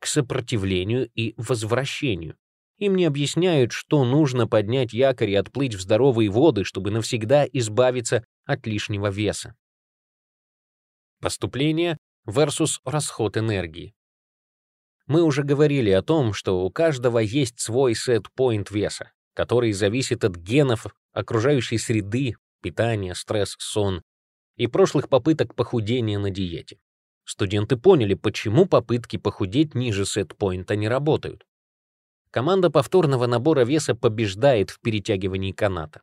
к сопротивлению и возвращению. Им не объясняют, что нужно поднять якорь и отплыть в здоровые воды, чтобы навсегда избавиться от лишнего веса. Поступление versus расход энергии. Мы уже говорили о том, что у каждого есть свой сет-поинт веса, который зависит от генов, окружающей среды, питания, стресс, сон и прошлых попыток похудения на диете. Студенты поняли, почему попытки похудеть ниже сет-поинта не работают. Команда повторного набора веса побеждает в перетягивании каната.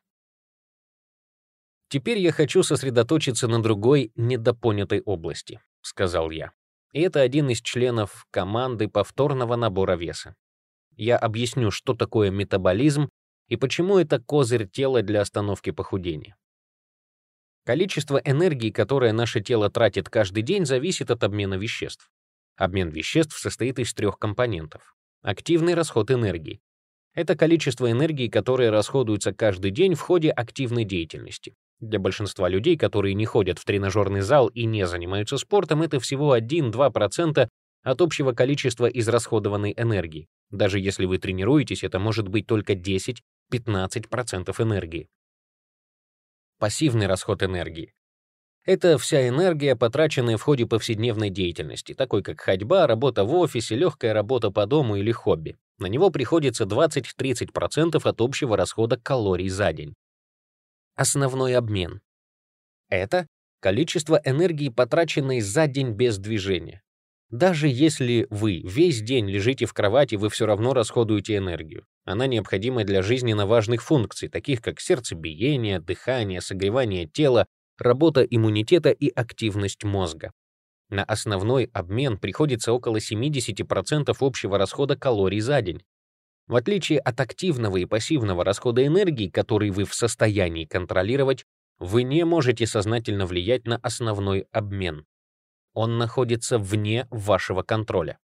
«Теперь я хочу сосредоточиться на другой, недопонятой области», — сказал я. И это один из членов команды повторного набора веса. Я объясню, что такое метаболизм и почему это козырь тела для остановки похудения. Количество энергии, которое наше тело тратит каждый день, зависит от обмена веществ. Обмен веществ состоит из трех компонентов. Активный расход энергии. Это количество энергии, которое расходуется каждый день в ходе активной деятельности. Для большинства людей, которые не ходят в тренажерный зал и не занимаются спортом, это всего 1-2% от общего количества израсходованной энергии. Даже если вы тренируетесь, это может быть только 10-15% энергии пассивный расход энергии. Это вся энергия, потраченная в ходе повседневной деятельности, такой как ходьба, работа в офисе, легкая работа по дому или хобби. На него приходится 20-30% от общего расхода калорий за день. Основной обмен. Это количество энергии, потраченной за день без движения. Даже если вы весь день лежите в кровати, вы все равно расходуете энергию. Она необходима для жизненно важных функций, таких как сердцебиение, дыхание, согревание тела, работа иммунитета и активность мозга. На основной обмен приходится около 70% общего расхода калорий за день. В отличие от активного и пассивного расхода энергии, который вы в состоянии контролировать, вы не можете сознательно влиять на основной обмен. Он находится вне вашего контроля.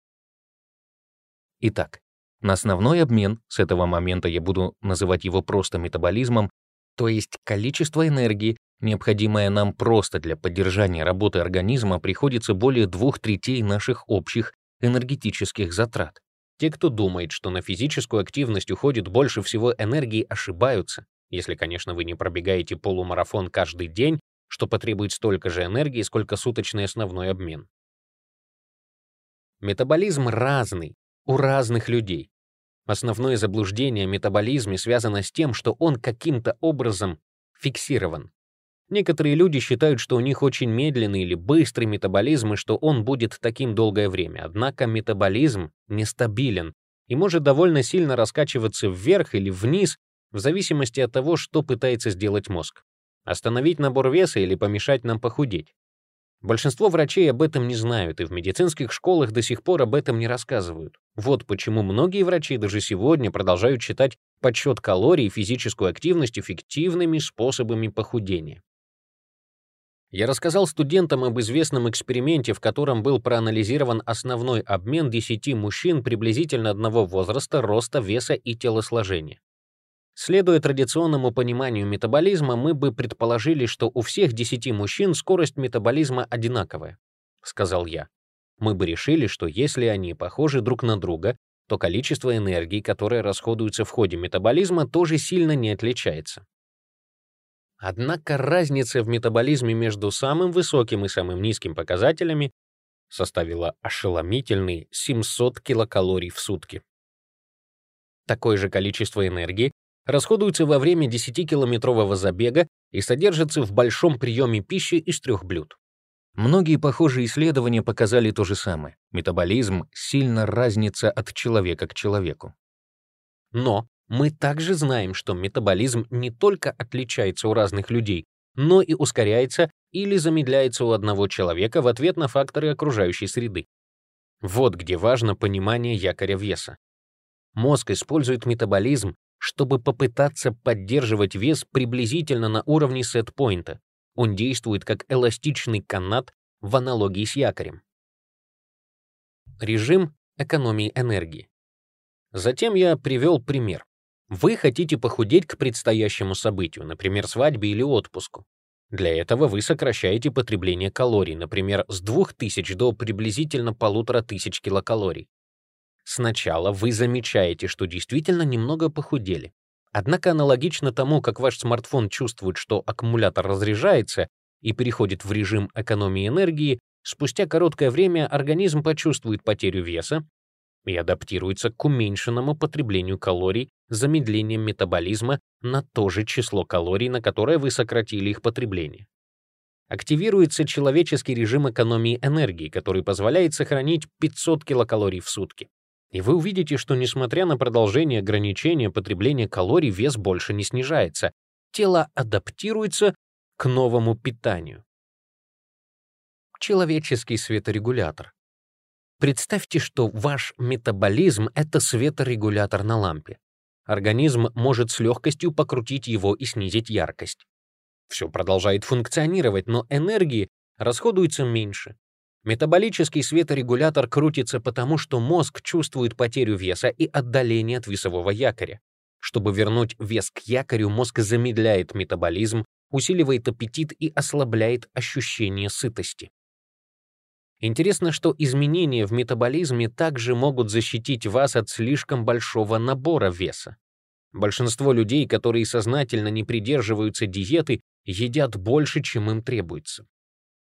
Итак, на основной обмен, с этого момента я буду называть его просто метаболизмом, то есть количество энергии, необходимое нам просто для поддержания работы организма, приходится более двух третей наших общих энергетических затрат. Те, кто думает, что на физическую активность уходит больше всего энергии, ошибаются, если, конечно, вы не пробегаете полумарафон каждый день что потребует столько же энергии, сколько суточный основной обмен. Метаболизм разный у разных людей. Основное заблуждение о метаболизме связано с тем, что он каким-то образом фиксирован. Некоторые люди считают, что у них очень медленный или быстрый метаболизм и что он будет таким долгое время. Однако метаболизм нестабилен и может довольно сильно раскачиваться вверх или вниз в зависимости от того, что пытается сделать мозг. Остановить набор веса или помешать нам похудеть? Большинство врачей об этом не знают, и в медицинских школах до сих пор об этом не рассказывают. Вот почему многие врачи даже сегодня продолжают считать подсчет калорий и физическую активность эффективными способами похудения. Я рассказал студентам об известном эксперименте, в котором был проанализирован основной обмен 10 мужчин приблизительно одного возраста, роста, веса и телосложения. Следуя традиционному пониманию метаболизма, мы бы предположили, что у всех 10 мужчин скорость метаболизма одинаковая, сказал я. Мы бы решили, что если они похожи друг на друга, то количество энергии, которое расходуется в ходе метаболизма, тоже сильно не отличается. Однако разница в метаболизме между самым высоким и самым низким показателями составила ошеломительные 700 килокалорий в сутки. Такое же количество энергии расходуется во время 10-километрового забега и содержится в большом приеме пищи из трех блюд. Многие похожие исследования показали то же самое. Метаболизм сильно разнится от человека к человеку. Но мы также знаем, что метаболизм не только отличается у разных людей, но и ускоряется или замедляется у одного человека в ответ на факторы окружающей среды. Вот где важно понимание якоря веса. Мозг использует метаболизм чтобы попытаться поддерживать вес приблизительно на уровне сетпоинта. Он действует как эластичный канат в аналогии с якорем. Режим экономии энергии. Затем я привел пример. Вы хотите похудеть к предстоящему событию, например, свадьбе или отпуску. Для этого вы сокращаете потребление калорий, например, с 2000 до приблизительно 1500 килокалорий. Сначала вы замечаете, что действительно немного похудели. Однако аналогично тому, как ваш смартфон чувствует, что аккумулятор разряжается и переходит в режим экономии энергии, спустя короткое время организм почувствует потерю веса и адаптируется к уменьшенному потреблению калорий замедлением метаболизма на то же число калорий, на которое вы сократили их потребление. Активируется человеческий режим экономии энергии, который позволяет сохранить 500 килокалорий в сутки. И вы увидите, что несмотря на продолжение ограничения потребления калорий, вес больше не снижается. Тело адаптируется к новому питанию. Человеческий светорегулятор. Представьте, что ваш метаболизм — это светорегулятор на лампе. Организм может с легкостью покрутить его и снизить яркость. Все продолжает функционировать, но энергии расходуется меньше. Метаболический светорегулятор крутится потому, что мозг чувствует потерю веса и отдаление от весового якоря. Чтобы вернуть вес к якорю, мозг замедляет метаболизм, усиливает аппетит и ослабляет ощущение сытости. Интересно, что изменения в метаболизме также могут защитить вас от слишком большого набора веса. Большинство людей, которые сознательно не придерживаются диеты, едят больше, чем им требуется.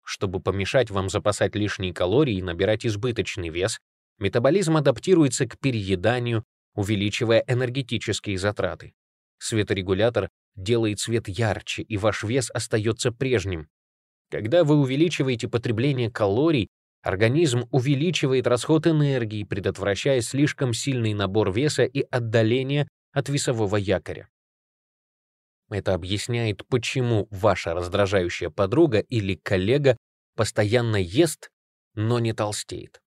Чтобы помешать вам запасать лишние калории и набирать избыточный вес, метаболизм адаптируется к перееданию, увеличивая энергетические затраты. Светорегулятор делает свет ярче, и ваш вес остается прежним. Когда вы увеличиваете потребление калорий, организм увеличивает расход энергии, предотвращая слишком сильный набор веса и отдаление от весового якоря. Это объясняет, почему ваша раздражающая подруга или коллега постоянно ест, но не толстеет.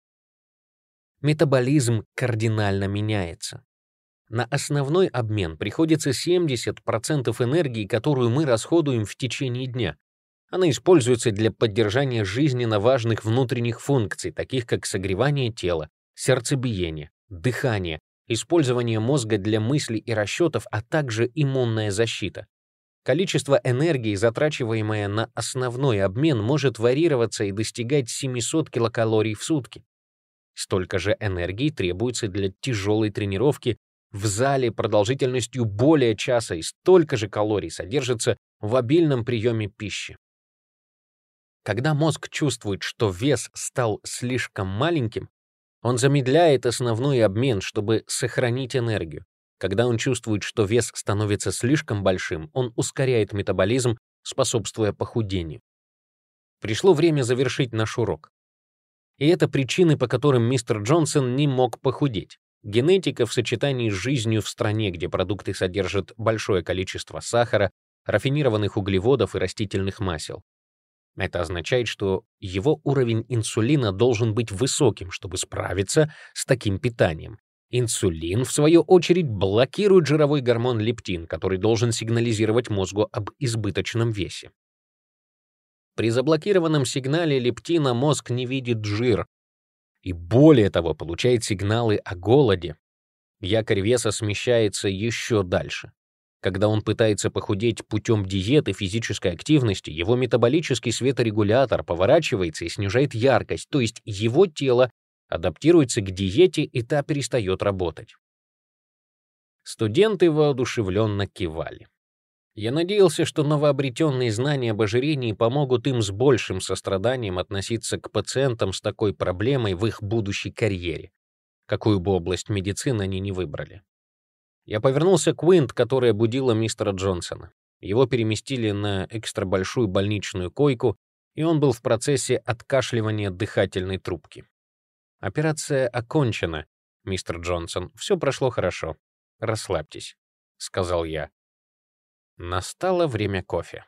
Метаболизм кардинально меняется. На основной обмен приходится 70% энергии, которую мы расходуем в течение дня. Она используется для поддержания жизненно важных внутренних функций, таких как согревание тела, сердцебиение, дыхание, использование мозга для мыслей и расчетов, а также иммунная защита. Количество энергии, затрачиваемое на основной обмен, может варьироваться и достигать 700 килокалорий в сутки. Столько же энергии требуется для тяжелой тренировки в зале продолжительностью более часа и столько же калорий содержится в обильном приеме пищи. Когда мозг чувствует, что вес стал слишком маленьким, он замедляет основной обмен, чтобы сохранить энергию. Когда он чувствует, что вес становится слишком большим, он ускоряет метаболизм, способствуя похудению. Пришло время завершить наш урок. И это причины, по которым мистер Джонсон не мог похудеть. Генетика в сочетании с жизнью в стране, где продукты содержат большое количество сахара, рафинированных углеводов и растительных масел. Это означает, что его уровень инсулина должен быть высоким, чтобы справиться с таким питанием, Инсулин, в свою очередь, блокирует жировой гормон лептин, который должен сигнализировать мозгу об избыточном весе. При заблокированном сигнале лептина мозг не видит жир и более того получает сигналы о голоде. Якорь веса смещается еще дальше. Когда он пытается похудеть путем диеты физической активности, его метаболический светорегулятор поворачивается и снижает яркость, то есть его тело адаптируется к диете, и та перестает работать. Студенты воодушевленно кивали. Я надеялся, что новообретенные знания об ожирении помогут им с большим состраданием относиться к пациентам с такой проблемой в их будущей карьере, какую бы область медицины они не выбрали. Я повернулся к Уинд, которая будила мистера Джонсона. Его переместили на экстрабольшую больничную койку, и он был в процессе откашливания дыхательной трубки. Операция окончена, мистер Джонсон. Все прошло хорошо. Расслабьтесь, сказал я. Настало время кофе.